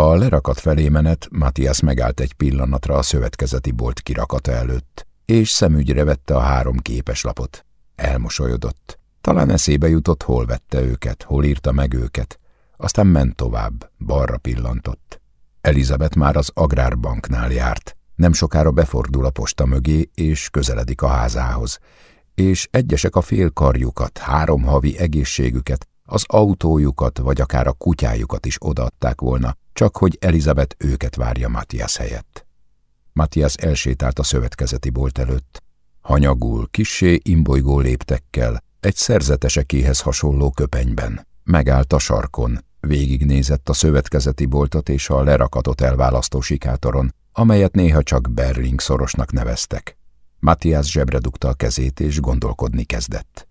A lerakat felé menet Matthias megállt egy pillanatra a szövetkezeti bolt kirakata előtt, és szemügyre vette a három képeslapot. Elmosolyodott. Talán eszébe jutott, hol vette őket, hol írta meg őket. Aztán ment tovább, balra pillantott. Elizabeth már az agrárbanknál járt. Nem sokára befordul a posta mögé, és közeledik a házához. És egyesek a fél karjukat, három havi egészségüket, az autójukat, vagy akár a kutyájukat is odaadták volna, csak hogy Elizabeth őket várja Matthias helyett. Matthias elsétált a szövetkezeti bolt előtt. Hanyagul, kissé imbolygó léptekkel, egy szerzetesekéhez hasonló köpenyben. Megállt a sarkon, végignézett a szövetkezeti boltot és a lerakatot elválasztó sikátoron, amelyet néha csak Berling szorosnak neveztek. Matthias zsebre a kezét, és gondolkodni kezdett.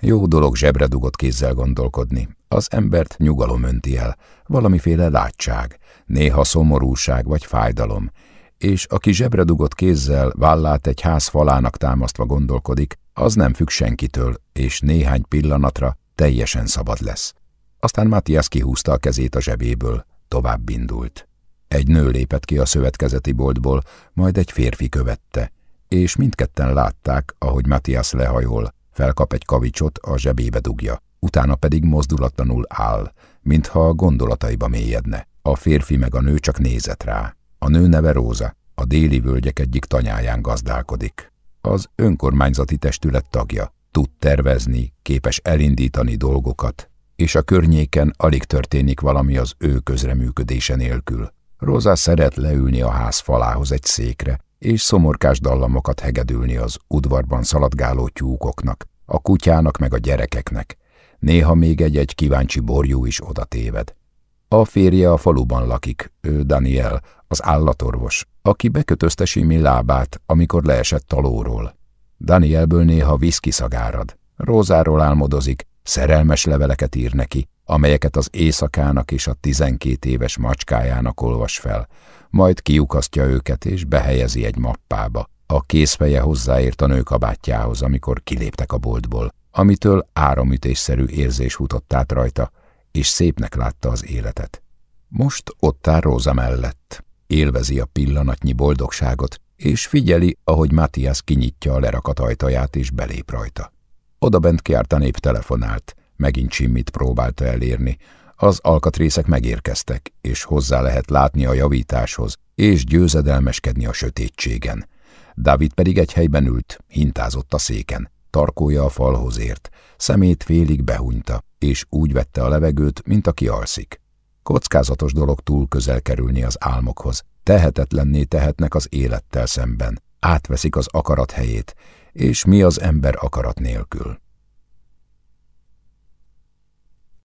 Jó dolog zsebre dugott kézzel gondolkodni. Az embert nyugalom önti el, valamiféle látság, néha szomorúság vagy fájdalom, és aki zsebre dugott kézzel vállát egy ház falának támasztva gondolkodik, az nem függ senkitől, és néhány pillanatra teljesen szabad lesz. Aztán Matthias kihúzta a kezét a zsebéből, tovább indult. Egy nő lépett ki a szövetkezeti boltból, majd egy férfi követte, és mindketten látták, ahogy Matthias lehajol, felkap egy kavicsot, a zsebébe dugja, utána pedig mozdulatlanul áll, mintha a gondolataiba mélyedne. A férfi meg a nő csak nézett rá. A nő neve Róza, a déli völgyek egyik tanyáján gazdálkodik. Az önkormányzati testület tagja, tud tervezni, képes elindítani dolgokat, és a környéken alig történik valami az ő közreműködése nélkül. Róza szeret leülni a ház falához egy székre, és szomorkás dallamokat hegedülni az udvarban szaladgáló tyúkoknak, a kutyának meg a gyerekeknek. Néha még egy-egy kíváncsi borjú is oda téved. A férje a faluban lakik, ő Daniel, az állatorvos, aki bekötözte Simi lábát, amikor leesett talóról. Danielből néha viszki szagárad. Rózáról álmodozik, szerelmes leveleket ír neki, amelyeket az éjszakának és a tizenkét éves macskájának olvas fel, majd kiukasztja őket és behelyezi egy mappába. A készfeje hozzáért a nő kabátjához, amikor kiléptek a boltból, amitől áramütésszerű érzés futott át rajta, és szépnek látta az életet. Most ott áll Róza mellett, élvezi a pillanatnyi boldogságot, és figyeli, ahogy Matthias kinyitja a lerakat ajtaját és belép rajta. Oda bent kiárt a nép telefonált, megint Csimmit próbálta elérni, az alkatrészek megérkeztek, és hozzá lehet látni a javításhoz, és győzedelmeskedni a sötétségen. David pedig egy helyben ült, hintázott a széken, tarkója a falhoz ért, szemét félig behunyta, és úgy vette a levegőt, mint aki alszik. Kockázatos dolog túl közel kerülni az álmokhoz, tehetetlenné tehetnek az élettel szemben, átveszik az akarat helyét, és mi az ember akarat nélkül.